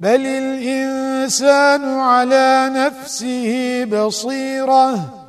بل الإنسان على نفسه بصيرة.